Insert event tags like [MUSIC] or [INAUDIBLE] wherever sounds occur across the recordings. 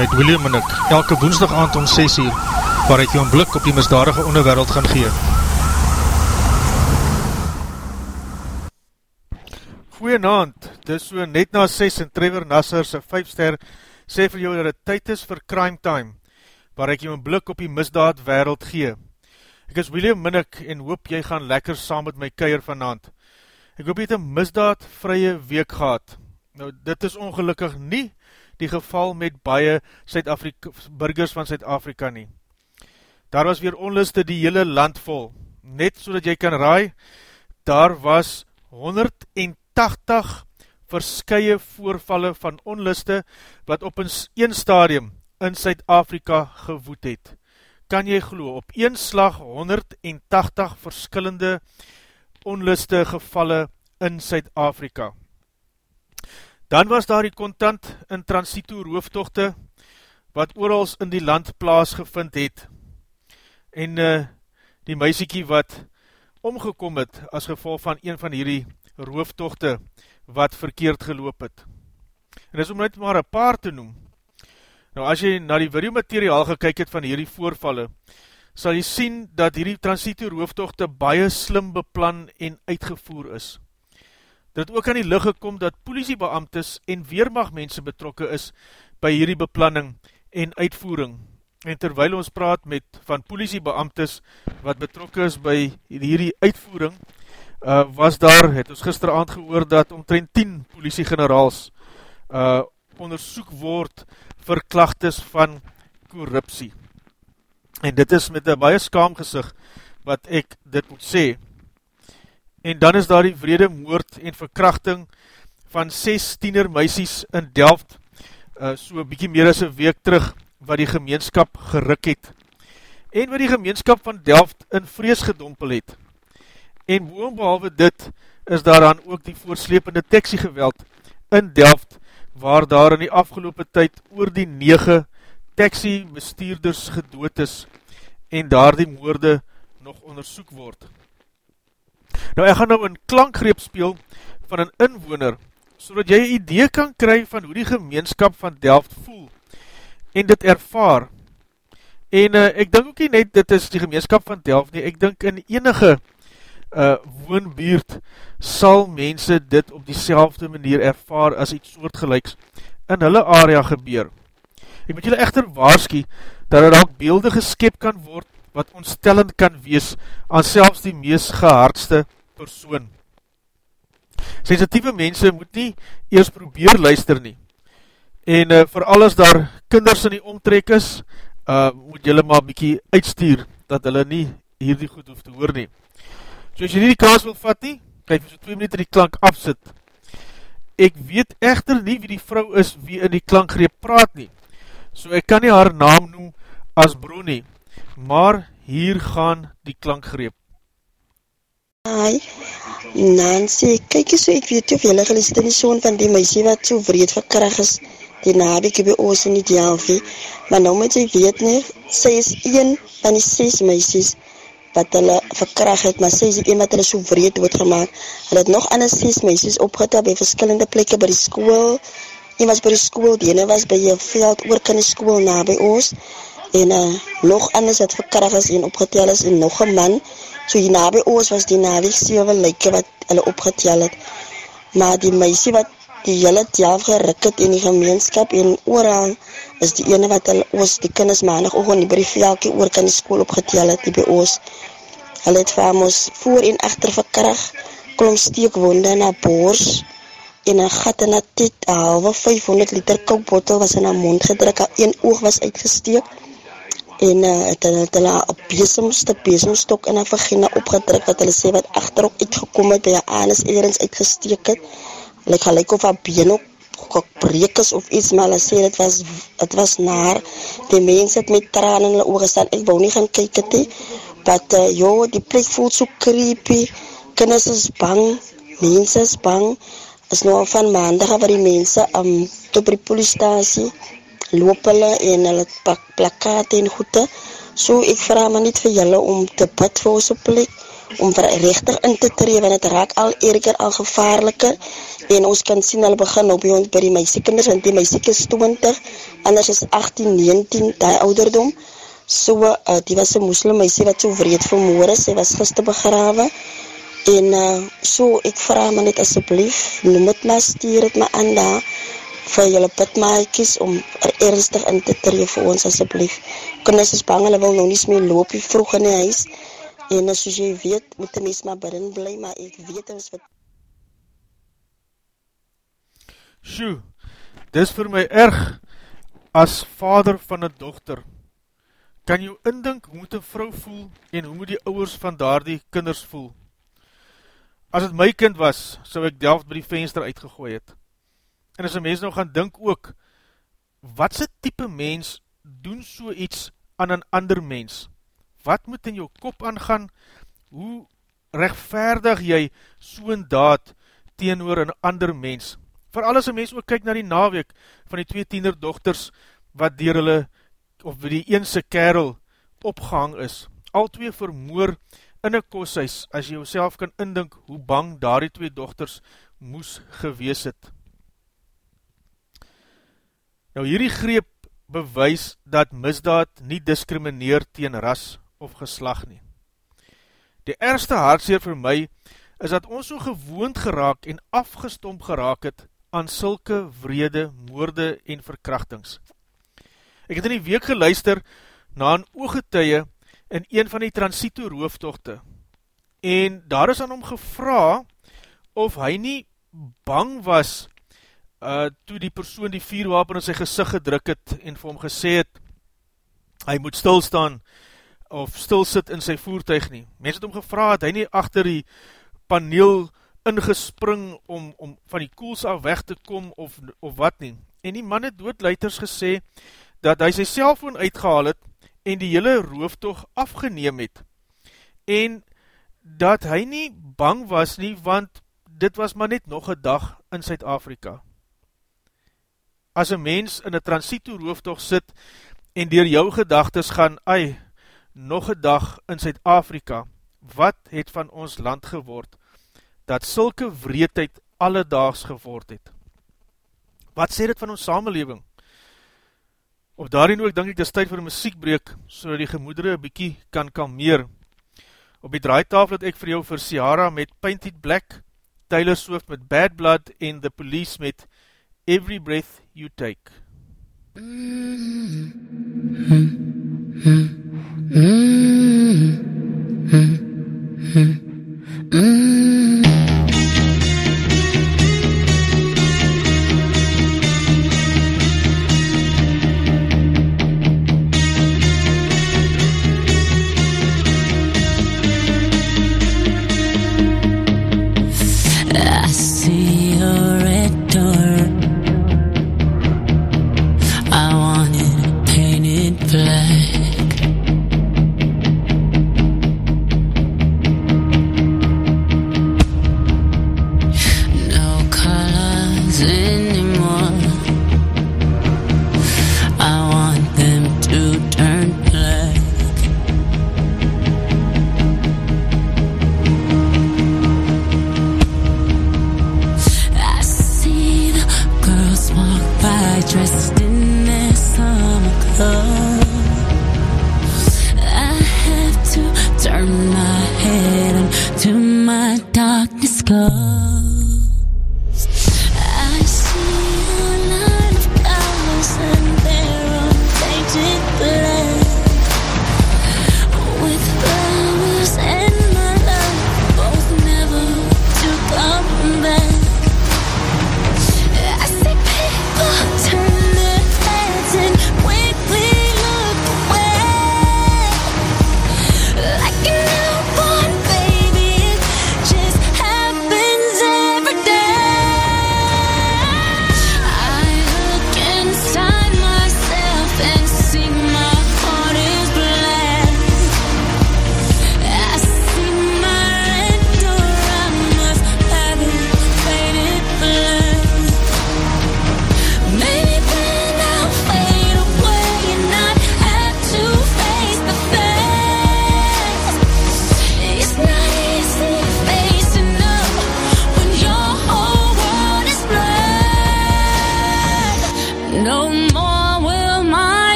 Met William en ek, elke woensdag aand om 6 uur, waar ek jou een blik op die misdadige onderwereld gaan gee. Goeienaand, dis so net na 6 en Trevor Nasser sy 5 ster sê vir jou dat het tyd is vir Crime Time, waar ek jou een blik op die misdaad wereld gee. Ek is William Minnick en hoop jy gaan lekker saam met my keier vanavond. Ek hoop jy het een misdaad vrye week gehad. Nou, dit is ongelukkig nie die geval met baie burgers van Suid-Afrika nie. Daar was weer onluste die hele land vol. Net so dat jy kan raai, daar was 180 verskye voorvalle van onluste wat op een stadium in Suid-Afrika gewoed het. Kan jy glo, op een slag 180 verskillende onluste gevalle in Suid-Afrika. Dan was daar die kontant in transito rooftochte, wat oorals in die land plaas gevind het, en uh, die meisiekie wat omgekom het, as geval van een van hierdie rooftochte, wat verkeerd geloop het. En is om net maar een paar te noem. Nou as jy na die videomateriaal gekyk het van hierdie voorvalle, sal jy sien dat hierdie transito rooftochte baie slim beplan en uitgevoer is dat ook aan die licht gekom dat politiebeamtes en weermachtmense betrokke is by hierdie beplanning en uitvoering. En terwyl ons praat met van politiebeamtes wat betrokke is by hierdie uitvoering, uh, was daar, het ons gisteravond gehoor, dat omtrent 10 politiegeneraals uh, onderzoek word vir klachtes van korruptie. En dit is met een baie skaamgezig wat ek dit moet sê, en dan is daar die vrede moord en verkrachting van 6 tiener meisies in Delft, uh, so bykie meer as een week terug, wat die gemeenskap geruk het, en wat die gemeenskap van Delft in vrees gedompel het. En boonbehalwe dit, is daaraan ook die voorslepende taxi-geweld in Delft, waar daar in die afgelopen tyd oor die 9 taxi-bestuurders gedood is, en daar die moorde nog onderzoek word. Nou ek gaan nou een klankgreep speel van een inwoner, so dat jy een idee kan kry van hoe die gemeenskap van Delft voel en dit ervaar. En uh, ek dink ook nie net dit is die gemeenskap van Delft nie, ek dink in enige uh, woonbuurt sal mense dit op die manier ervaar as iets soortgelijks in hulle area gebeur. Ek moet julle echter waarskie dat er ook beelde geskep kan word wat ontstellend kan wees aan selfs die meest gehaardste persoon. Sensitieve mense moet nie eers probeer luister nie. En uh, vir alles daar kinders in die omtrek is, uh, moet julle maar bykie uitstuur, dat hulle nie hierdie goed hoef te hoor nie. So as jy nie die kaas wil vat nie, kijk so 2 minuut die klank afsit. Ek weet echter nie wie die vrou is wie in die klankgreep praat nie. So ek kan nie haar naam noem as bro nie, maar hier gaan die klankgreep. Hi, Nancy, kyk eens so, ek weet of jylle gelees die soon van die meisie wat so vreed verkrag is, die nabiekie by oos in die Delphi, maar nou moet jy weet nie, sy is een van die ses meisies wat hulle verkrag het, maar sy is die een wat hulle so vreed doodgemaak. Hulle het nog ander ses meisies opgetel by verskillende plekke by die school, een was by die school, die ene was by die veld oork in die school na by oos, en uh, nog anders wat verkrag is en opgetel is, en nog een man, So hier na by ons was die naweek 7 lyke wat hulle opgetel het. Maar die meisie wat die hele tel geruk het in die gemeenskap en oral is die ene wat hulle ons die kinders maandag ook in die briefvelkie oor kan die school opgetel het die by ons. Hulle het vir ons voor en achter verkrag, klom steekwonde na boors en een gat in een tit, een halve 500 liter koukbottel was in haar mond gedruk, al een oog was uitgesteek en uh, het hulle het hulle op besemste besemstok in 'n vagina opgedruk wat hulle sê wat agterop uitgekom het by 'n anus eers uitgesteek het. Hulle gelyk of 'n been op gebreek is of iets maar hulle sê dit was dit was naar die mense het met trane in hulle oë gestaan. Ek wou nie gaan kyk dit nie. Dat uh, jo die plek voel so creepy. Kinders is bang, mense is bang. Is nou van maandag waar die mense um tot by die polisiestasie loop hulle en hulle pak plakate en goede. So ek vraag maar niet vir julle om te bid vir ons plek, om rechtig in te tree, want het raak al erger al gevaarliker, en ons kan sien, hulle begin op by ons by die meisiekinders, want die meisiek is 20, anders is 18, 19, die ouderdom, so, uh, die was een moslim meisie wat so vreed vermoor is, sy was gister begrawe, en uh, so, ek vraag my net asjeblief, noem het maar, stuur het maar aan daar, vir julle pitmaaikies om er ernstig in te tree vir ons asjeblief. Kinders is bang, hulle wil nou nie meer loop hier vroeg in die huis. En as jy weet, moet die mens maar binnen bly, maar ek weet ons wat... Sjoe, dis vir my erg as vader van een dochter. Kan jou indink hoe moet een vrou voel en hoe moet die ouwers van daar die kinders voel? As het my kind was, sou ek delft by die venster uitgegooi het. En as een mens nou gaan dink ook, wat sy type mens doen so iets aan een ander mens? Wat moet in jou kop aangaan? Hoe rechtvaardig jy so'n daad teenoor een ander mens? Vooral as een mens ook kyk na die naweek van die twee tienerdochters wat dier hulle, of die eense kerel opgehang is. Al twee vermoor in een koshuis, as jy jouself kan indink hoe bang daar die twee dochters moes gewees het. Nou hierdie greep bewys dat misdaad nie discrimineer teen ras of geslag nie. Die ergste hartseer vir my is dat ons so gewoond geraak en afgestomp geraak het aan sulke vrede, moorde en verkrachtings. Ek het in die week geluister na een ooggetuie in een van die transito rooftochte en daar is aan hom gevra of hy nie bang was uh, toe die persoon die vierwapen in sy gezicht gedruk het en vir hom gesê het, hy moet stilstaan of stilsit in sy voertuig nie. Mens het hom gevra het, hy nie achter die paneel ingespring om, om van die koels af weg te kom of, of wat nie. En die man het doodleiters gesê, dat hy sy cellfoon uitgehaal het en die hele rooftocht afgeneem het. En dat hy nie bang was nie, want dit was maar net nog een dag in Suid-Afrika as een mens in een transito rooftocht sit en dier jou gedagtes gaan, ei, nog een dag in Zuid-Afrika, wat het van ons land geword, dat sulke vreedheid alledaags geword het? Wat sê dit van ons samenleving? Of daarin ook, denk ek, dis tyd vir muziekbreek, so die gemoedere een bykie kan kalmeer. Op die draaitafel het ek vir jou vir Ciara met Painted Black, Taylor Swift met Bad Blood en The Police met every breath you take. Mm-hmm. Mm-hmm. Mm-hmm. mm-hmm. mm-hmm. mm-hmm.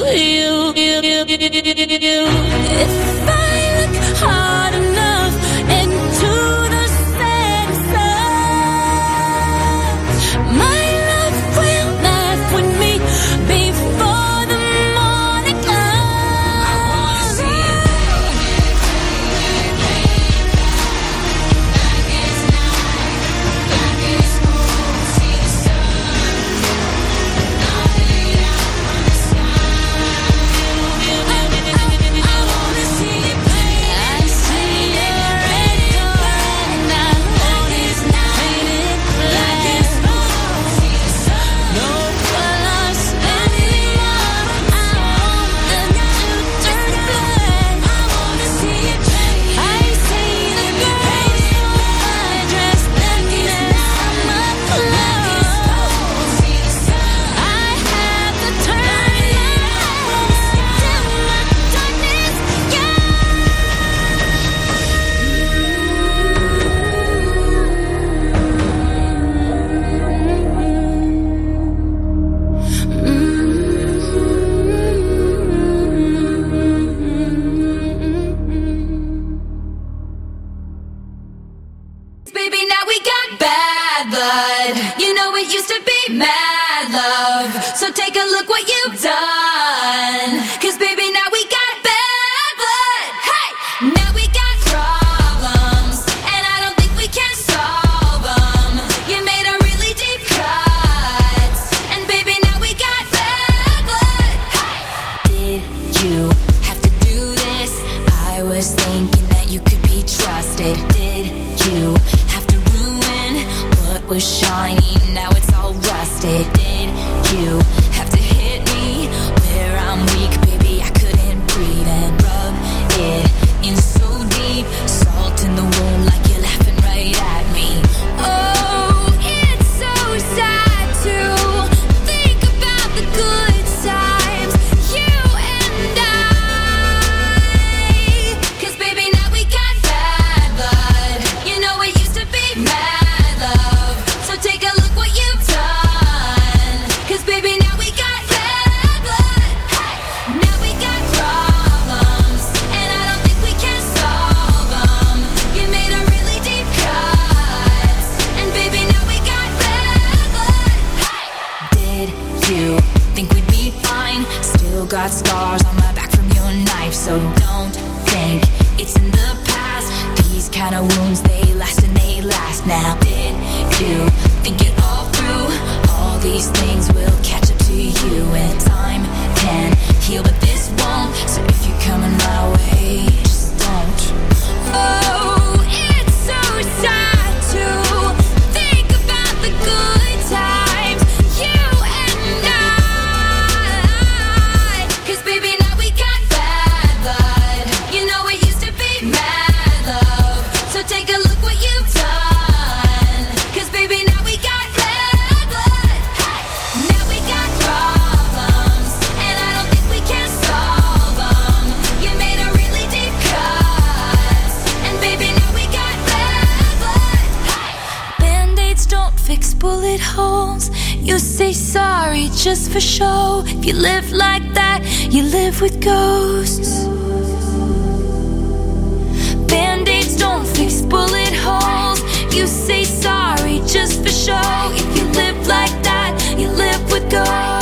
you, you, you. was shiny, now it's all rusted. If you live like that, you live with ghosts. Band aids don't fix bullet holes. You say sorry just for show. If you live like that, you live with ghosts.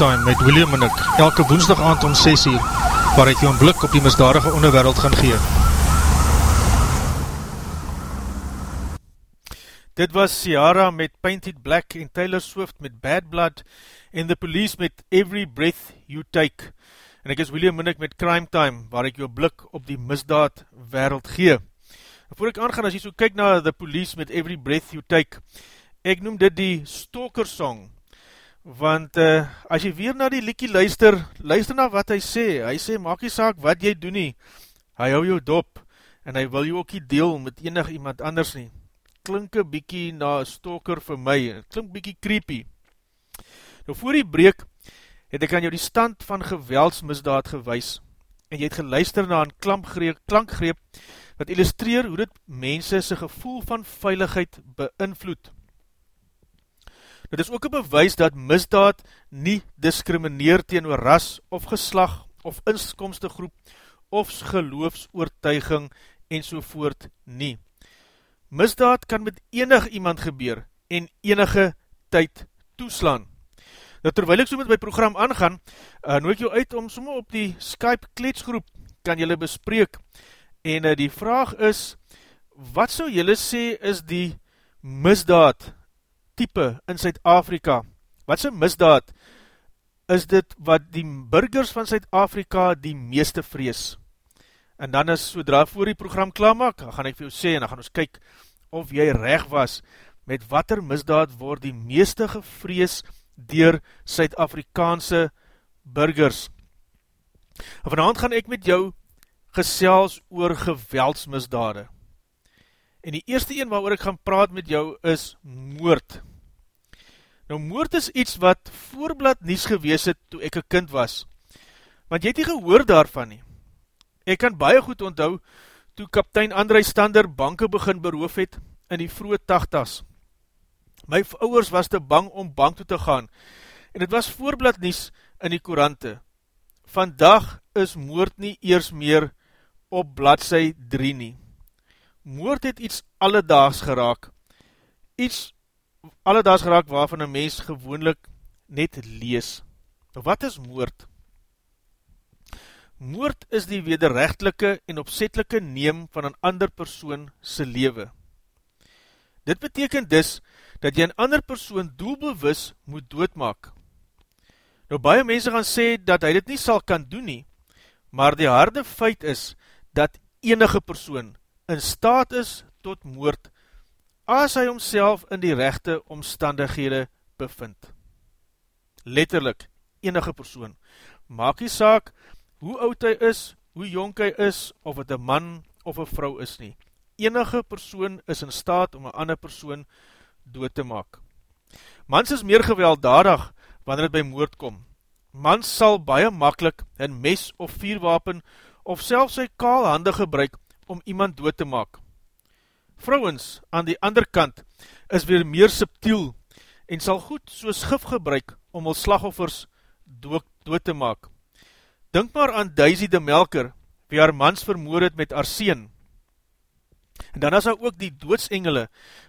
Time met William en ek, elke woensdag aand om 6 uur, waar ek jou een blik op die misdadige onderwereld gaan gee. Dit was Ciara met Painted Black en Taylor Swift met Bad Blood en The Police met Every Breath You Take. En ek is William ek met Crime Time, waar ek jou blik op die misdaad wereld gee. En voor ek aangaan, as jy so kyk na The Police met Every Breath You Take, ek noem dit die Stalker Song, want uh, as jy weer na die liekie luister, luister na wat hy sê, hy sê, maak jy saak wat jy doen nie, hy hou jou dop, en hy wil jou ook nie deel met enig iemand anders nie, klink een bykie na stalker vir my, klink bykie creepy. Nou voor die breek, het ek aan jou die stand van geweldsmisdaad gewys, en jy het geluister na een klankgreep, wat illustreer hoe dit mense sy gevoel van veiligheid beïnvloed. Dit is ook een bewys dat misdaad nie discrimineer teen ras of geslag of inskomste groep of geloofsoortuiging en sovoort nie. Misdaad kan met enig iemand gebeur en enige tyd toeslaan. Nou terwijl ek so met my program aangaan, uh, noem ek jou uit om somme op die Skype kletsgroep kan jylle bespreek en uh, die vraag is, wat so jylle sê is die misdaad type in Suid-Afrika. Wat sy misdaad is dit wat die burgers van Suid-Afrika die meeste vrees. En dan is, sodra voor die program klaarmak, dan gaan ek vir jou sê, en dan gaan ons kyk of jy reg was, met wat er misdaad word die meeste gevrees dier Suid-Afrikaanse burgers. En vanavond gaan ek met jou gesels oor geweldsmisdade. En die eerste een waar ek gaan praat met jou is moord. Nou moord is iets wat voorblad nies gewees het toe ek een kind was. Want jy het nie gehoor daarvan nie. Ek kan baie goed onthou toe kaptein André Stander banke begin beroof het in die vroege tachtas. My ouwers was te bang om bank toe te gaan en het was voorblad nies in die korante. Vandag is moord nie eers meer op bladzij 3 nie. Moord het iets alledaags geraak, iets alledaags geraak waarvan een mens gewoonlik net lees. Wat is moord? Moord is die wederrechtelike en opzetelike neem van een ander persoon sy lewe. Dit beteken dus, dat jy een ander persoon doelbewus moet doodmaak. Nou, baie mense gaan sê, dat hy dit nie sal kan doen nie, maar die harde feit is, dat enige persoon in staat is tot moord as hy homself in die rechte omstandighede bevind. Letterlik, enige persoon, maak die saak, hoe oud hy is, hoe jonk hy is, of het een man of een vrou is nie. Enige persoon is in staat om een ander persoon dood te maak. Mans is meer gewelddadig wanneer het by moord kom. Mans sal baie makkelijk een mes of vierwapen of selfs sy kaal hande gebruik om iemand dood te maak. Vrouwens aan die ander kant is weer meer subtiel en sal goed soos gif gebruik om al slagoffers dood, dood te maak. Dink maar aan Daisy de Melker, wie haar mans vermoor het met arseen. En dan is daar ook die doodsengele,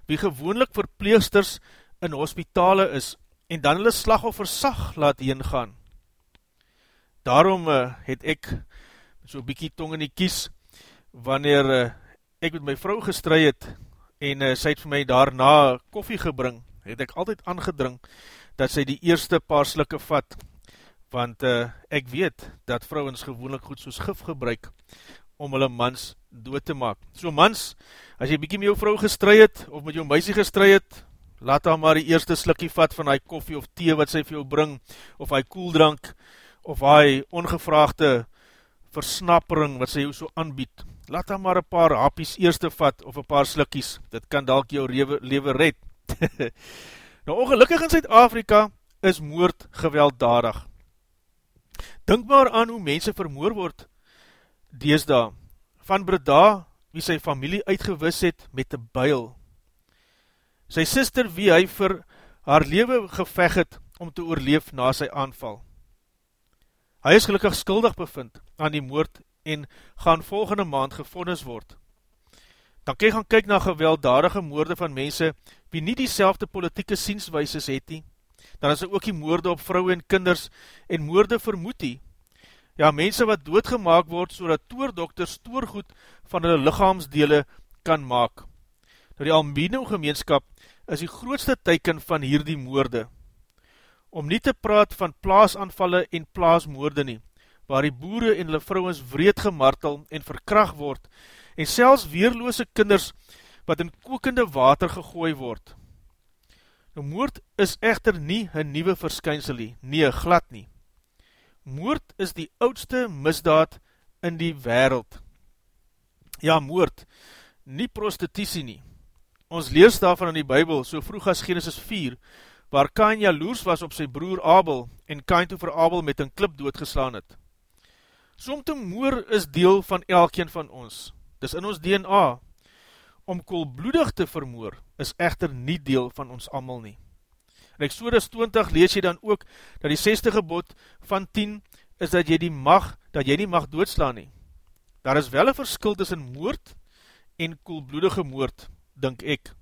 wie gewoonlik verpleegsters in hospitale is, en dan hulle slagoffers sag laat heen gaan. Daarom uh, het ek so bykie tong in die kies, wanneer uh, ek met my vrou gestry het, en uh, sy het vir my daarna koffie gebring, het ek altyd aangedring, dat sy die eerste paar slikke vat, want uh, ek weet, dat vrouwens gewoonlik goed soos gif gebruik, om hulle mans dood te maak. So mans, as jy bykie met jou vrou gestry het, of met jou meisie gestry het, laat haar maar die eerste slikkie vat van hy koffie of thee wat sy vir jou bring, of hy koeldrank, of hy ongevraagde versnappering wat sy jou so aanbied, laat dan maar een paar hapies eerste vat, of een paar slikkies, dit kan dalk jou lewe red. [LAUGHS] nou ongelukkig in Zuid-Afrika is moord gewelddadig. Dink maar aan hoe mense vermoor word, deesda, van Breda, wie sy familie uitgewis het met die buil. Sy sister wie hy vir haar lewe geveg het om te oorleef na sy aanval. Hy is gelukkig skuldig bevind aan die moord en gaan volgende maand gevondes word. Dan kan jy gaan kyk na gewelddadige moorde van mense wie nie die selfde politieke sienswijses het nie, dan is ook die moorde op vrouwe en kinders en moorde vermoedie. Ja, mense wat doodgemaak word, so dat toordokters toorgoed van hulle lichaamsdele kan maak. Nou die Albino gemeenskap is die grootste teiken van hierdie moorde. Om nie te praat van plaasanvalle en plaasmoorde nie, waar die boere en hulle vrouwens wreed gemartel en verkracht word, en selfs weerloose kinders wat in kokende water gegooi word. Nou moord is echter nie een nieuwe verskynsel nie, glad nie. Moord is die oudste misdaad in die wereld. Ja, moord, nie prostitutie nie. Ons lees daarvan in die Bijbel, so vroeg as Genesis 4, waar Kain jaloers was op sy broer Abel, en Kain toe vir Abel met een klip doodgeslaan het. Som te moor is deel van elkeen van ons. Dis in ons DNA. Om koolbloedig te vermoor, is echter nie deel van ons amal nie. In Exodus 20 lees jy dan ook, dat die 60 gebod van 10 is dat jy die mag, dat jy nie mag doodslaan nie. Daar is wel een verskil tussen moord en koelbloedige moord, dink ek.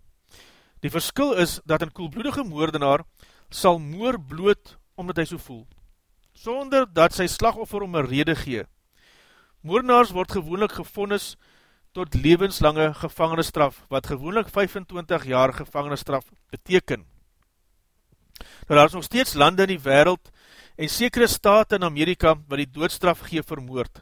Die verskil is dat een koelbloedige moordenaar sal moor bloot omdat hy so voel, sonder dat sy slagoffer om een rede gee. Moordenaars word gewoonlik gevonnis tot levenslange gevangenisstraf, wat gewoonlik 25 jaar gevangenisstraf beteken. Nou daar is nog steeds lande in die wereld en sekere staat in Amerika wat die doodstraf gee vermoord.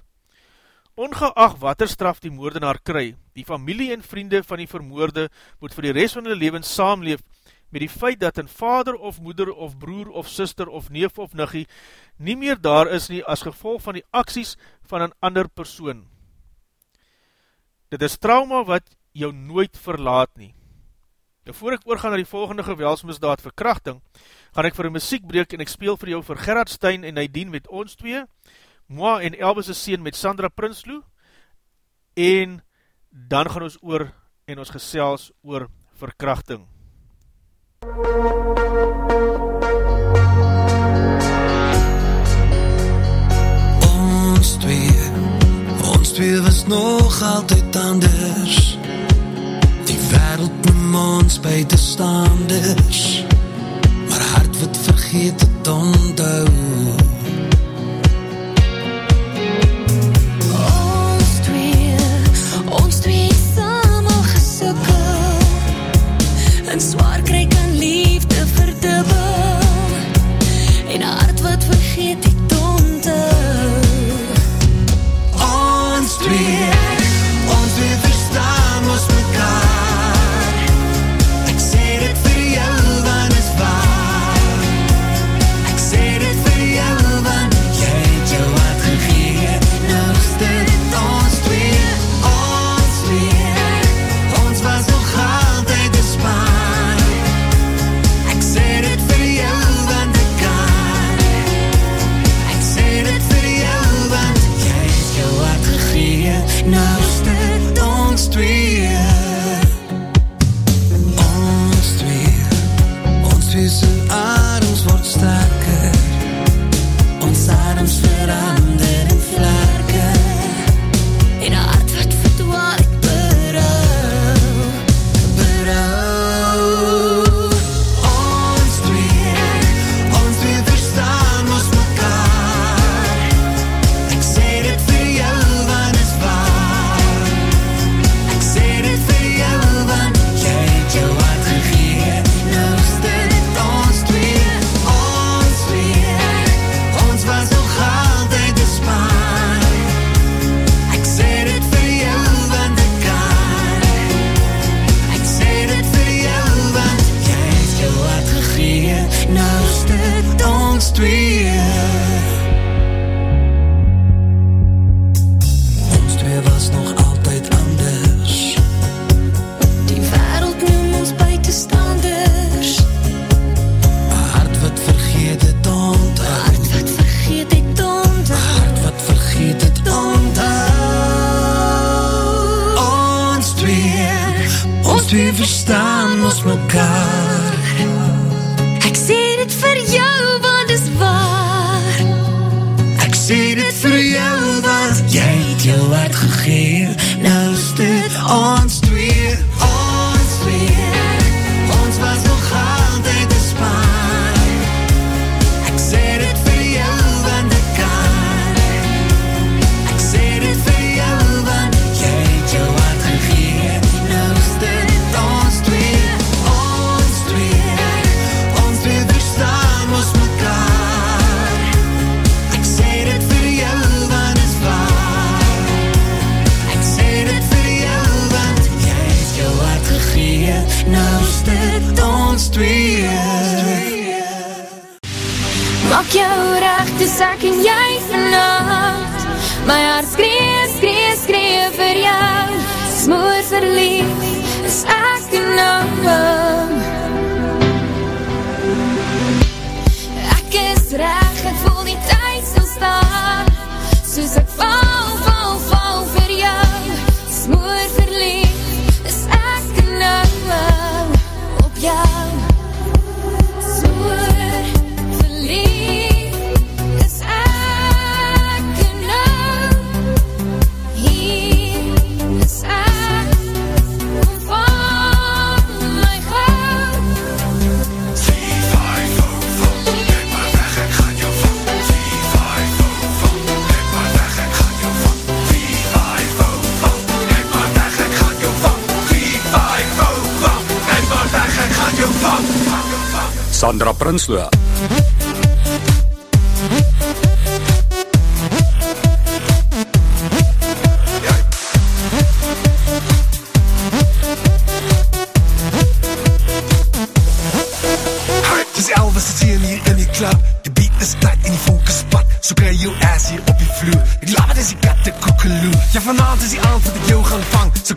Ongeacht wat er straf die moordenaar kry, die familie en vriende van die vermoorde moet vir die rest van die levens saamleef met die feit dat een vader of moeder of broer of sister of neef of niggie nie meer daar is nie as gevolg van die acties van een ander persoon. Dit is trauma wat jou nooit verlaat nie. Nou voor ek oorgaan na die volgende gewelsmisdaad verkrachting, gaan ek vir een muziekbreek en ek speel vir jou vir Gerard Stein en Nadine met ons twee, Moa en Elvis' seen met Sandra Prinsloo en dan gaan ons oor en ons gesels oor verkrachting. Ons twee, ons twee was nog altyd anders. Die wereld noem ons by te staanders Maar hart wat vergeet het onthou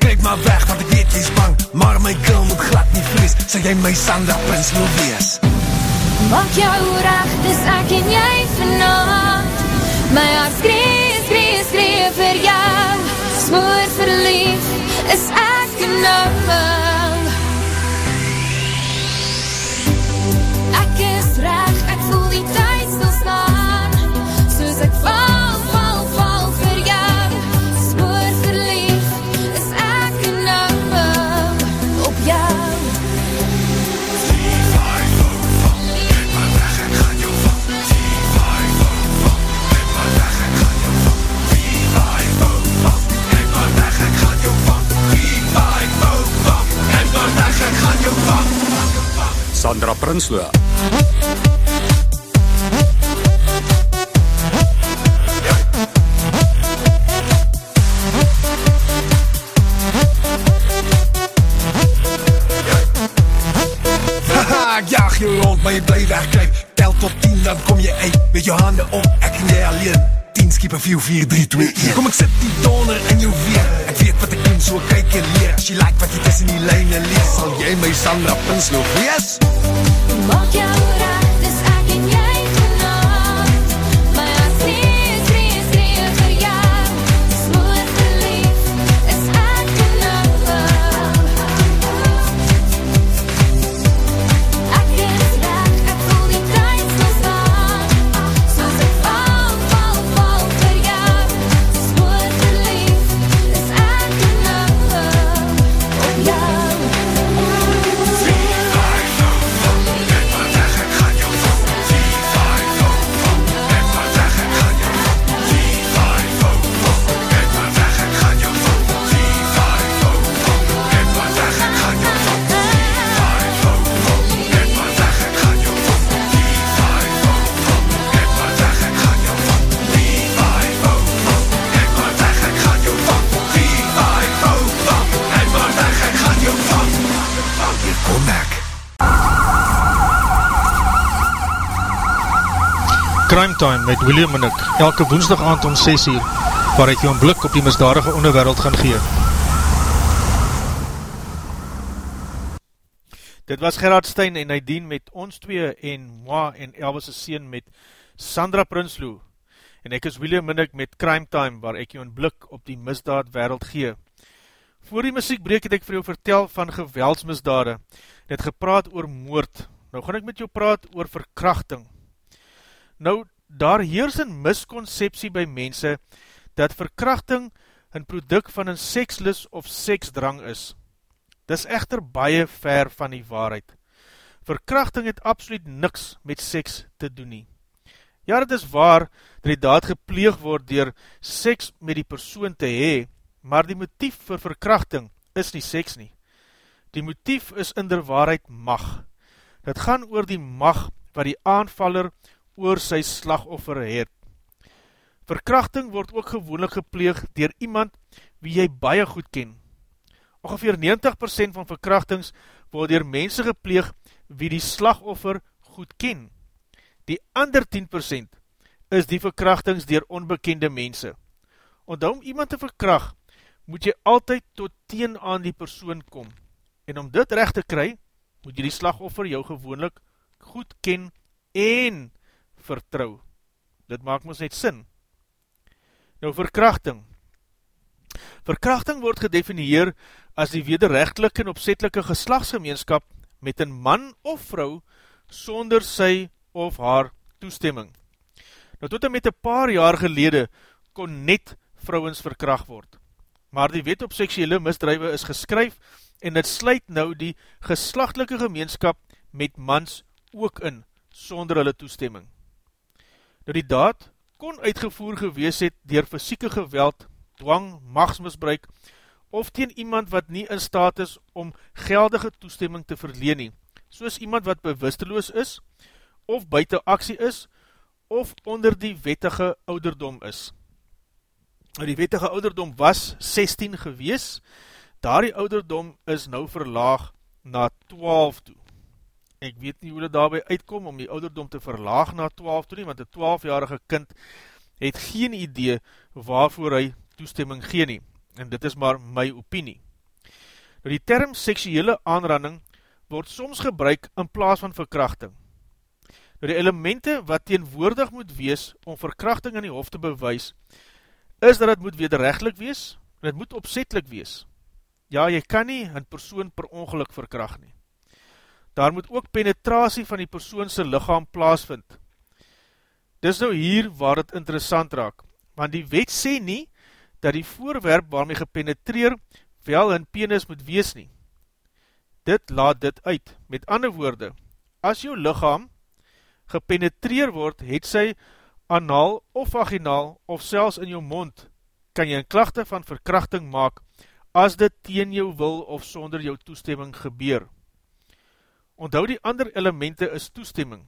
kijk maar weg want ek weet is bang. Maar my girl moet glad nie vrees Sal jy my Sandra Prins wil wees Maak jou recht, dis ek en jy vanavond My hart skree, skree, skree vir jou Smoor verlief, is ek nou Ek is recht, ek voel die tyd stil staan Soos ek val, Sandra Prinsloo. Jag jou rond, maar jy bly wegkruip Tel tot 10, dan kom jy uit. Met jou hande op, ek en jy alleen. 10 skiep 4, 4, 3, 2, 1 Kom ek sit die donder in jou weer. Ek weet wat ek doen, so kyk en leer. As jy like wat jy tussen die lijne lees Sal jy my Sandra Pinslow wees? Maak Crime Time met William en ek, elke woensdag aand om 6 uur, waar ek jou een blik op die misdadige onderwereld gaan gee. Dit was Gerard Stein en Nadine met ons twee en Moa en Elvis' seen met Sandra Prinsloo. En ek is William Minnick met Crime Time, waar ek jou een blik op die misdaad wereld gee. Voor die muziekbreek het ek vir jou vertel van geweldsmisdade. Net gepraat oor moord. Nou gaan ek met jou praat oor verkrachting. Nou, daar heers een misconceptie by mense dat verkrachting een product van een sekslus of seksdrang is. Dis echter baie ver van die waarheid. Verkrachting het absoluut niks met seks te doen nie. Ja, dit is waar dat die daad gepleeg word dier seks met die persoon te hee, maar die motief vir verkrachting is nie seks nie. Die motief is in der waarheid mag. Dit gaan oor die mag wat die aanvaller oor sy slagoffer het. Verkrachting word ook gewoonlik gepleeg dier iemand wie jy baie goed ken. Ongeveer 90% van verkrachtings word dier mense gepleeg wie die slagoffer goed ken. Die ander 10% is die verkrachtings dier onbekende mense. Omdat om iemand te verkracht, moet jy altyd tot teen aan die persoon kom. En om dit recht te kry, moet jy die slagoffer jou gewoonlik goed ken en vertrouw. Dit maak ons net sin. Nou verkrachting. Verkrachting word gedefinieer as die wederrechtelike en opzettelike geslagsgemeenskap met een man of vrou sonder sy of haar toestemming. Nou tot en met een paar jaar gelede kon net vrouwens verkracht word. Maar die wet op seksuele misdrijwe is geskryf en het sluit nou die geslachtelike gemeenskap met mans ook in, sonder hulle toestemming. Nou die daad kon uitgevoer gewees het dier fysieke geweld, dwang, machtsmisbruik, of teen iemand wat nie in staat is om geldige toestemming te verleen nie, soos iemand wat bewusteloos is, of buiten aksie is, of onder die wettige ouderdom is. Nou die wettige ouderdom was 16 gewees, daar die ouderdom is nou verlaag na 12 toe. Ek weet nie hoe dit daarby uitkom om die ouderdom te verlaag na 12 toe nie, want die 12-jarige kind het geen idee waarvoor hy toestemming gee nie en dit is maar my opinie. Nou die term seksuele aanranding word soms gebruik in plaas van verkrachting. Nou die elemente wat teenwoordig moet wees om verkrachting in die hof te bewys, is dat het moet wederrechtlik wees, en het moet opzetlik wees. Ja, jy kan nie een persoon per ongeluk verkracht nie. Daar moet ook penetratie van die persoonse lichaam plaasvind. Dis nou hier waar het interessant raak, want die wet sê nie, dat die voorwerp waarmee gepenetreer wel in penis moet wees nie. Dit laat dit uit. Met ander woorde, as jou lichaam gepenetreer word, het sy anaal of vaginaal of selfs in jou mond, kan jy een klachte van verkrachting maak, as dit teen jou wil of sonder jou toestemming gebeur. Onthou die ander elemente is toestemming.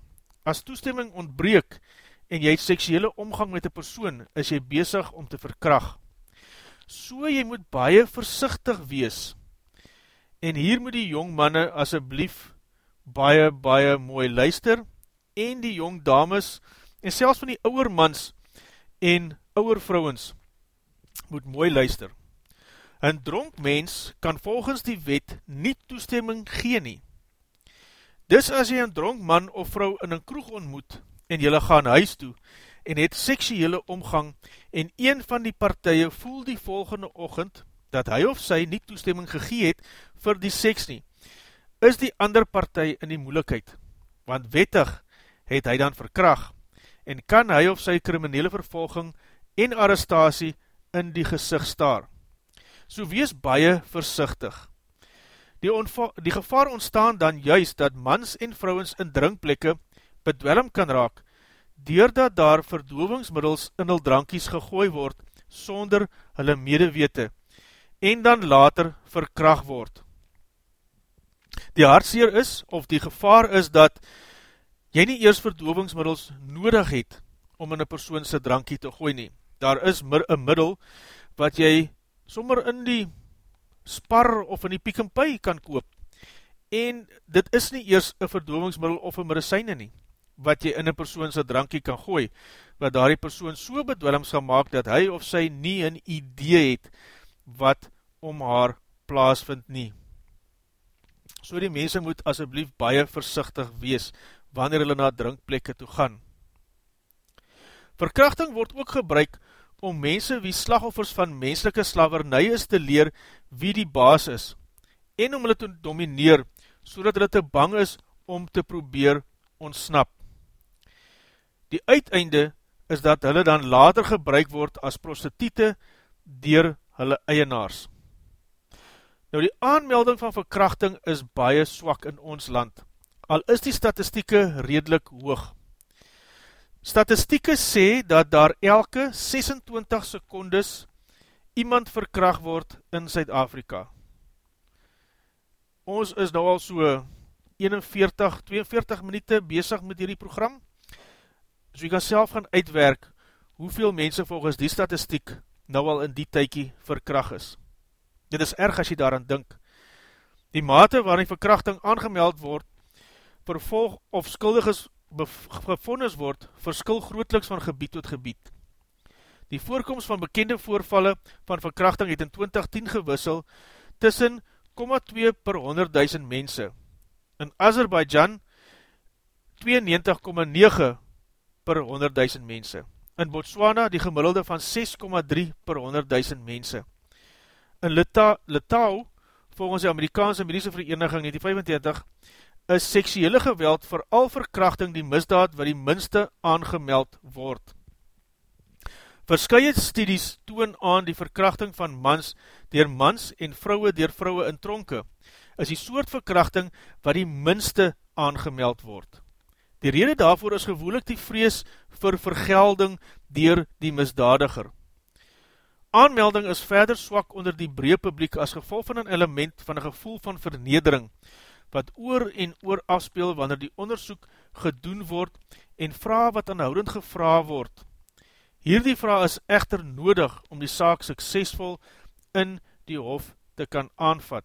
As toestemming ontbreek en jy het seksuele omgang met die persoon, is jy bezig om te verkracht so jy moet baie versichtig wees. En hier moet die jong manne asseblief baie, baie mooi luister, en die jong dames, en selfs van die ouwer mans en ouwer vrouwens, moet mooi luister. Een dronk mens kan volgens die wet nie toestemming gee nie. Dis as jy een dronk man of vrou in een kroeg ontmoet, en jylle gaan huis toe, en het seksuele omgang en een van die partije voel die volgende ochend dat hy of sy nie toestemming gegee het vir die seks nie, is die ander partij in die moeilikheid, want wettig het hy dan verkracht en kan hy of sy kriminele vervolging en arrestatie in die gezicht staar. So wees baie versichtig. Die, die gevaar ontstaan dan juist dat mans en vrouwens in drinkplekke bedwelm kan raak deurdat daar verdovingsmiddels in hul drankies gegooi word, sonder hulle medewete, en dan later verkracht word. Die hartseer is, of die gevaar is, dat jy nie eers verdovingsmiddels nodig het, om in een persoonse drankie te gooi nie. Daar is een middel, wat jy sommer in die spar of in die piek en pie kan koop, en dit is nie eers een verdovingsmiddel of een medicijne nie wat jy in een persoon sy drankie kan gooi, wat daar die persoon so bedwellings gaan maak, dat hy of sy nie een idee het, wat om haar plaas vind nie. So die mense moet asjeblief baie versichtig wees, wanneer hulle na drinkplekke toe gaan. Verkrachting word ook gebruik om mense wie slagoffers van menselike slavernij is te leer wie die baas is, en om hulle te domineer, so dat hulle te bang is om te probeer ontsnap. Die uiteinde is dat hulle dan later gebruik word as prostitute dier hulle eienaars. Nou die aanmelding van verkrachting is baie swak in ons land, al is die statistieke redelijk hoog. Statistieke sê dat daar elke 26 secondes iemand verkracht word in Suid-Afrika. Ons is nou al so 41, 42 minuut bezig met hierdie program, So jy kan self gaan uitwerk hoeveel mense volgens die statistiek nou al in die tykie verkracht is. Dit is erg as jy daaraan dink. Die mate waarin verkrachting aangemeld word, vervolg of skuldig is gevondes word, verskil grootliks van gebied tot gebied. Die voorkomst van bekende voorvalle van verkrachting het in 2010 gewissel tussen 0,2 per 100.000 mense. In Azerbaijan 92,9 per 100.000 mense. In Botswana die gemiddelde van 6,3 per 100.000 mense. In Litau, volgens die Amerikaanse Medische Vereniging 1925, is seksuele geweld vooral verkrachting die misdaad wat die minste aangemeld word. Verskye studies toon aan die verkrachting van mans dier mans en vrouwe dier vrouwe in tronke, is die soort verkrachting wat die minste aangemeld word. Die rede daarvoor is gewoelik die vrees vir vergelding dier die misdadiger. Aanmelding is verder swak onder die breed publiek as gevolg van een element van een gevoel van vernedering, wat oor en oor afspeel wanneer die onderzoek gedoen word en vraag wat aanhoudend gevra word. Hierdie vraag is echter nodig om die saak suksesvol in die hof te kan aanvat.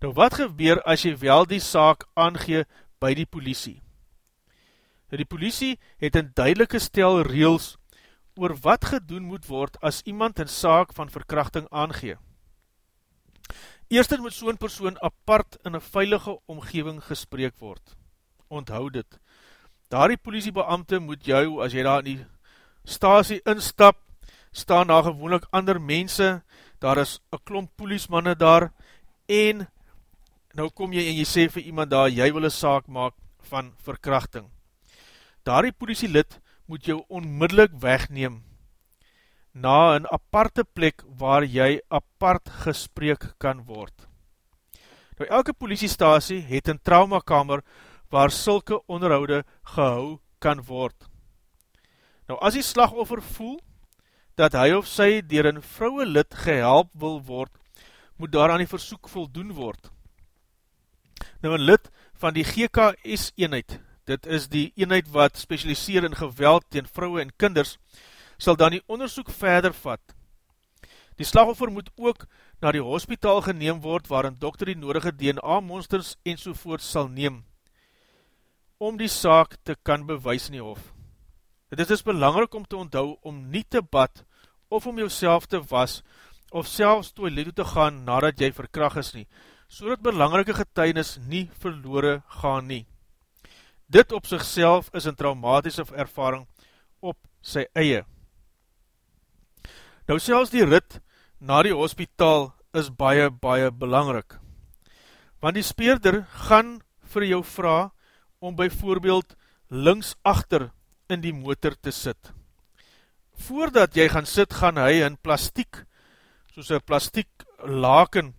Nou wat gebeur as jy wel die saak aangee by die politie? Nou die politie het een duidelike stel reels oor wat gedoen moet word as iemand een saak van verkrachting aangee. Eerst moet so'n persoon apart in een veilige omgeving gespreek word. Onthoud dit. Daar die politiebeamte moet jou, as jy daar in die stasie instap, staan daar gewoonlik ander mense, daar is een klomp poliesmanne daar, en nou kom jy en jy sê vir iemand daar, jy wil een saak maak van verkrachting. Daar die politielid moet jou onmiddellik wegneem, na een aparte plek waar jy apart gespreek kan word. Nou elke politiestasie het een traumakamer waar sulke onderhoude gehou kan word. Nou as die slagoffer voel dat hy of sy dier een vrouwe lid gehelp wil word, moet daar aan die versoek voldoen word. Nou een lid van die GKS eenheid, dit is die eenheid wat specialiseer in geweld teen vrouwe en kinders, sal dan die onderzoek verder vat. Die slagoffer moet ook na die hospitaal geneem word waar een dokter die nodige DNA-monsters en sovoort sal neem, om die saak te kan bewys in die hof. Het is dus belangrijk om te onthou om nie te bad of om jouself te was of selfs toilet te gaan nadat jy verkracht is nie, so dat belangrike getuinis nie verloore gaan nie. Dit op sigself is een traumatische ervaring op sy eie. Nou selfs die rit na die hospitaal is baie, baie belangrik. Want die speerder gaan vir jou vraag om byvoorbeeld links achter in die motor te sit. Voordat jy gaan sit, gaan hy in plastiek, soos een plastiek laken,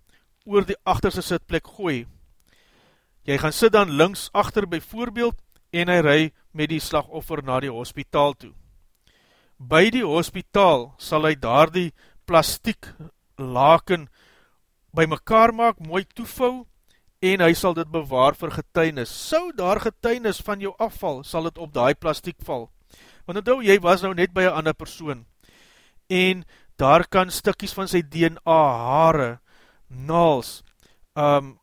oor die achterse sitplek gooi. Jy gaan sit dan links achter byvoorbeeld, en hy ry met die slagoffer na die hospitaal toe by die hospitaal sal hy daar die plastiek laken by mekaar maak, mooi toevou, en hy sal dit bewaar vir getuinis. Sou daar getuinis van jou afval, sal dit op die plastiek val. Want nou, jy was nou net by een ander persoon, en daar kan stikkies van sy DNA, haare, naals, um,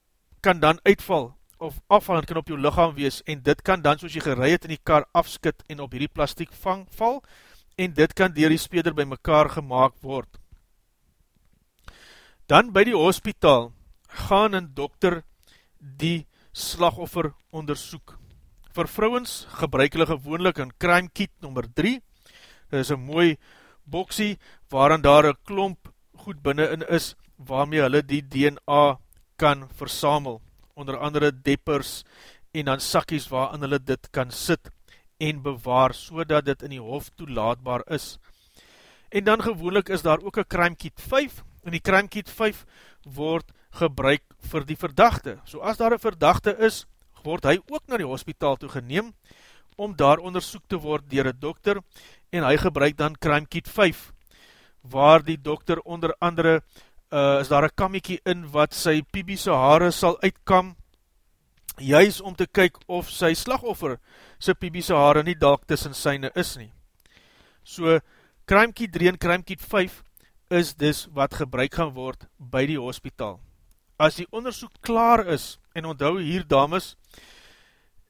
kan dan uitval, of afval, en kan op jou lichaam wees, en dit kan dan, soos jy gerei het in die kar, afskit, en op hierdie plastiek vang, val, dit kan dier die speder by mekaar gemaakt word. Dan by die hospitaal gaan een dokter die slagoffer onderzoek. Voor vrouwens gebruik hulle gewoonlik een crime kit nummer 3. Dit is een mooi boksie waarin daar een klomp goed binnenin is waarmee hulle die DNA kan versamel. Onder andere deppers en dan sakkies waarin hulle dit kan sit en bewaar, so dat dit in die hof toelaatbaar is. En dan gewoonlik is daar ook een crime kit 5, en die crime kit 5 word gebruik vir die verdachte. So as daar een verdachte is, word hy ook na die hospitaal toe geneem, om daar onderzoek te word dier een dokter, en hy gebruik dan crime kit 5, waar die dokter onder andere, uh, is daar een kammiekie in, wat sy pibiese haare sal uitkam, juist om te kyk of sy slagoffer sy pibiese haare nie dalk tussen syne is nie. So, Crime Kit 3 en Crime Kit 5 is dis wat gebruik gaan word by die hospitaal. as die onderzoek klaar is, en onthou hier dames,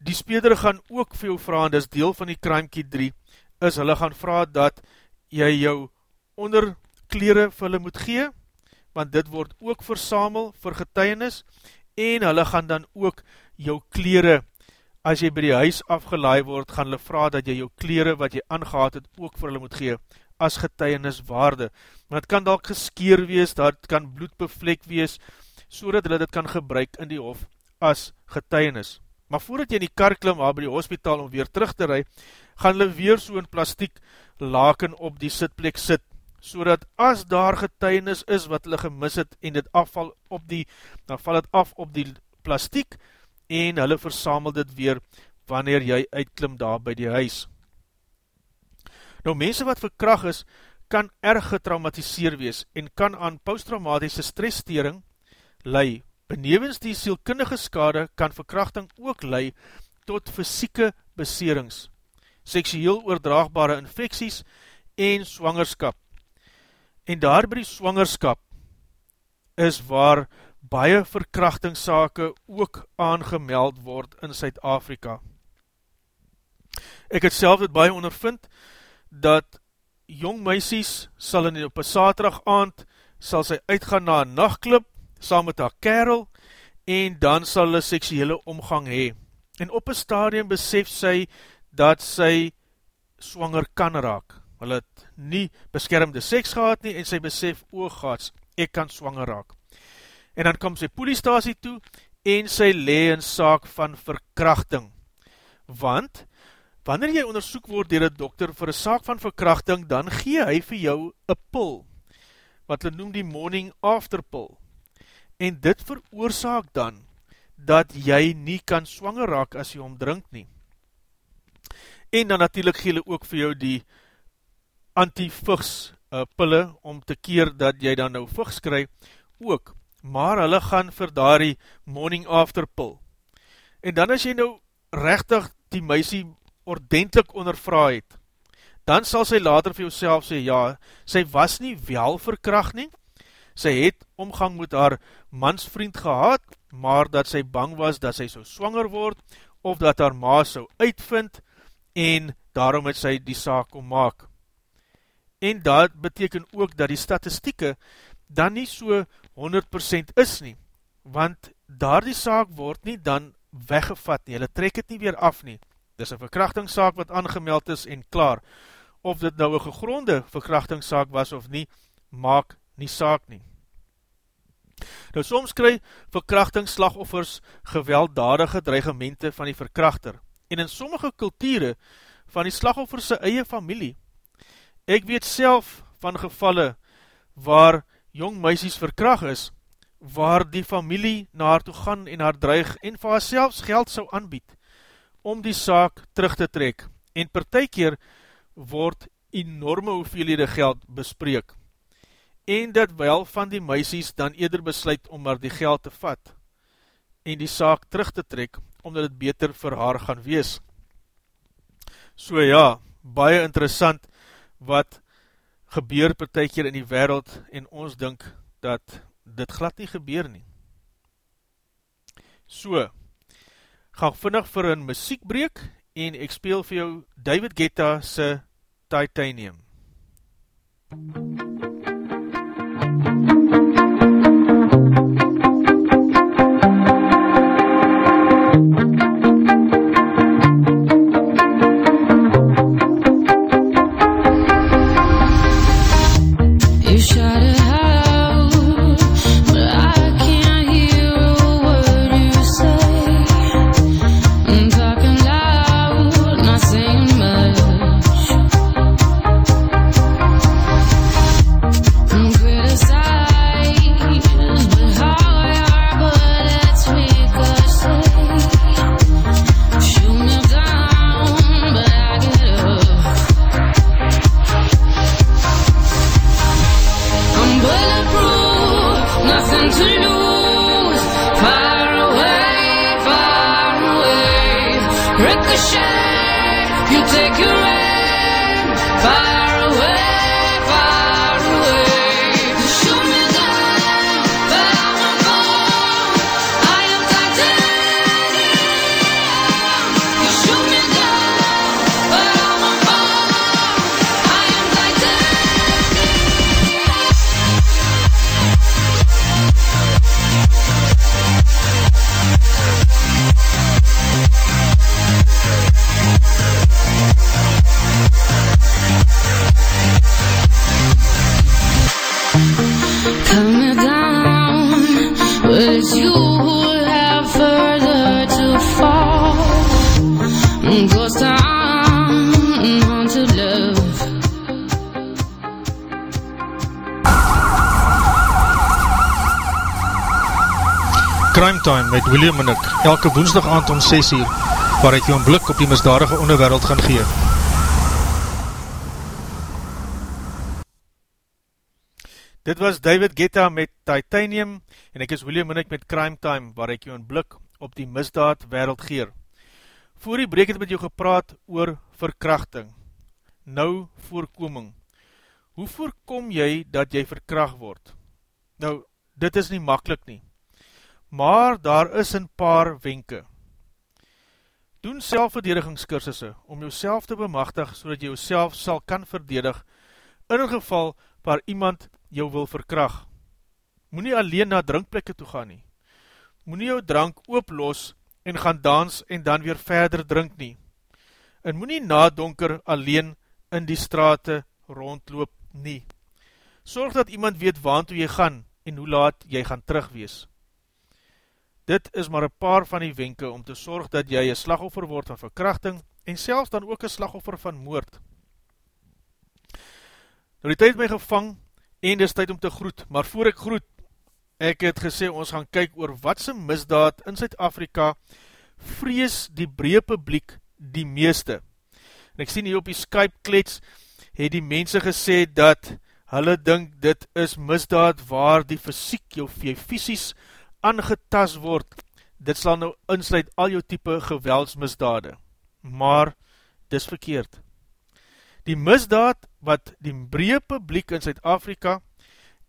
die speeder gaan ook vir jou vraag, en dis deel van die Key 3, is hulle gaan vraag dat jy jou onderkleren vir hulle moet gee, want dit word ook versamel vir getuienis, en hulle gaan dan ook jou kleren, as jy by die huis afgelaai word, gaan hulle vraag dat jy jou kleren wat jy aangehaad het, ook vir hulle moet gee, as getuieniswaarde. Maar het kan dalk geskeer wees, dat kan bloed bevlek wees, so dat hulle dit kan gebruik in die hof as getuienis. Maar voordat jy in die kar klim, waar by die hospitaal om weer terug te rui, gaan hulle weer so in plastiek laken op die sitplek sit, so dat as daar getuienis is wat hulle gemis het, en dit afval op die, dan val het af op die plastiek, en hulle versamel dit weer, wanneer jy uitklim daar by die huis. Nou, mense wat verkracht is, kan erg getraumatiseer wees, en kan aan posttraumatische stressstering lei. Benevens die sielkundige skade kan verkrachting ook lei tot fysieke beserings, seksueel oordraagbare infecties en swangerskap. En daar by die swangerskap is waar baie verkrachtingssake ook aangemeld word in Suid-Afrika. Ek het self het baie ondervind dat jong meisies sal in op een saterdag aand sal sy uitgaan na een nachtklub saam met haar kerel, en dan sal hulle seksuele omgang hee. En op een stadium besef sy, dat sy swanger kan raak. Hulle het nie beskermde seks gehad nie, en sy besef, ooggaats, ek kan swanger raak. En dan kom sy poliestasie toe, en sy lee in saak van verkrachting. Want, wanneer jy onderzoek word dier een dokter vir een saak van verkrachting, dan gee hy vir jou een pil, wat hulle noem die morning after pill en dit veroorzaak dan, dat jy nie kan swanger raak as jy omdrink nie. En dan natuurlijk gele ook vir jou die anti-vugs uh, pille, om te keer dat jy dan nou vugs kry, ook, maar hulle gaan vir daar die morning after pill. En dan as jy nou rechtig die meisie ordentlik ondervra het, dan sal sy later vir jouself sê, ja, sy was nie wel verkracht nie, sy het omgang met haar mansvriend gehad, maar dat sy bang was dat sy so swanger word, of dat haar ma so uitvind, en daarom het sy die saak om maak. En dat beteken ook dat die statistieke dan nie so 100% is nie, want daar die saak word nie dan weggevat nie, hulle trek het nie weer af nie. Dis een verkrachtingssaak wat aangemeld is en klaar, of dit nou een gegronde verkrachtingssaak was of nie, maak nie saak nie. Nou soms kry verkrachtingsslagoffers gewelddadige dreigemente van die verkrachter en in sommige kulture van die slagofferse eie familie. Ek weet self van gevalle waar jong meisies verkracht is, waar die familie na haar toe gaan en haar dreig en vir haar selfs geld sou aanbied om die saak terug te trek en per tykeer word enorme hoeveelhede geld bespreek en dat wel van die meisies dan eerder besluit om maar die geld te vat en die saak terug te trek, omdat het beter vir haar gaan wees. So ja, baie interessant wat gebeur per tykeer in die wereld en ons dink dat dit glad nie gebeur nie. So, ga vinnig vir een muziekbreek en ek speel vir jou David Guetta se Titanium. MUZIEK met William en ek, elke woensdag aand om 6 uur, waar ek jou een blik op die misdadige onderwereld gaan gee. Dit was David Guetta met Titanium en ek is William en ek met Crime Time, waar ek jou een blik op die misdaad wereld geer. Voor die breek het met jou gepraat oor verkrachting. Nou voorkoming. Hoe voorkom jy dat jy verkracht word? Nou, dit is nie makkelijk nie maar daar is een paar wenke. Doen selfverdedigingskursusse om jouself te bemachtig so dat jy jouself sal kan verdedig in een geval waar iemand jou wil verkrag. Moe nie alleen na drinkplekke toe gaan nie. Moe nie jou drank ooplos en gaan dans en dan weer verder drink nie. En moe nie na donker alleen in die strate rondloop nie. Sorg dat iemand weet waan toe jy gaan en hoe laat jy gaan terugwees. Dit is maar een paar van die wenke om te sorg dat jy een slagoffer word van verkrachting en selfs dan ook een slagoffer van moord. Nou die tyd my gevang en dis tyd om te groet, maar voor ek groet, ek het gesê ons gaan kyk oor watse misdaad in Zuid-Afrika vrees die breë publiek die meeste. En ek sien hier op die Skype klets, het die mense gesê dat hulle dink dit is misdaad waar die fysiek jou fysisk aangetas word, dit sal nou insluit al jou type geweldsmisdade. Maar, dis verkeerd. Die misdaad wat die breë publiek in Zuid-Afrika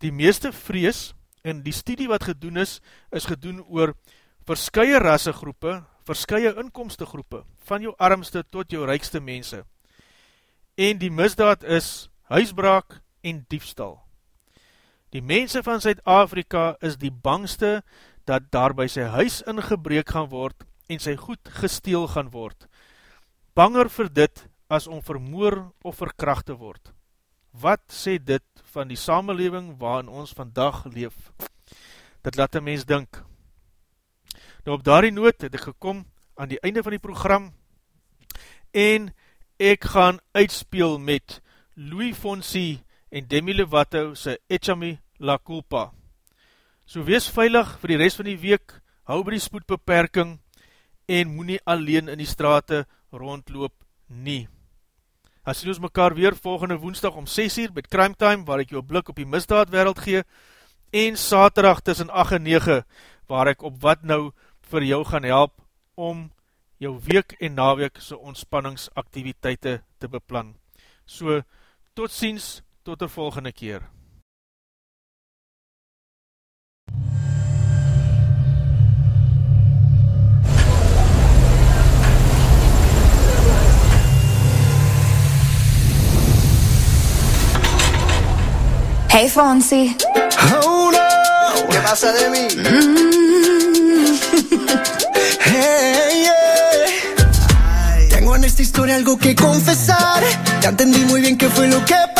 die meeste vrees, en die studie wat gedoen is, is gedoen oor verskye rassegroepe, verskye inkomstegroepe, van jou armste tot jou rijkste mense. En die misdaad is huisbraak en diefstal. Die mense van Zuid-Afrika is die bangste dat daar by sy huis ingebreek gaan word en sy goed gesteel gaan word. Banger vir dit as om vermoor of verkracht te word. Wat sê dit van die samenleving waarin ons vandag leef? Dit laat een mens dink. Nou op daardie noot het ek gekom aan die einde van die program en ek gaan uitspeel met Louis Fonsi en Demi Lovato sy Echami La Culpa. So wees veilig vir die rest van die week, hou by die spoedbeperking en moet nie alleen in die strate rondloop nie. As sien ons mekaar weer volgende woensdag om 6 uur met Crime Time, waar ek jou blik op die misdaad wereld gee, en saterdag tussen 8 en 9, waar ek op wat nou vir jou gaan help om jou week en naweek so ontspanningsaktiviteite te beplan. So, tot ziens, tot die volgende keer. Hey Fonsi. Oh no, ¿qué pasa de mí? Mm. [LAUGHS] Hey, yeah. Tengo en esta historia algo que confesar. Ya entendí muy bien qué fue lo que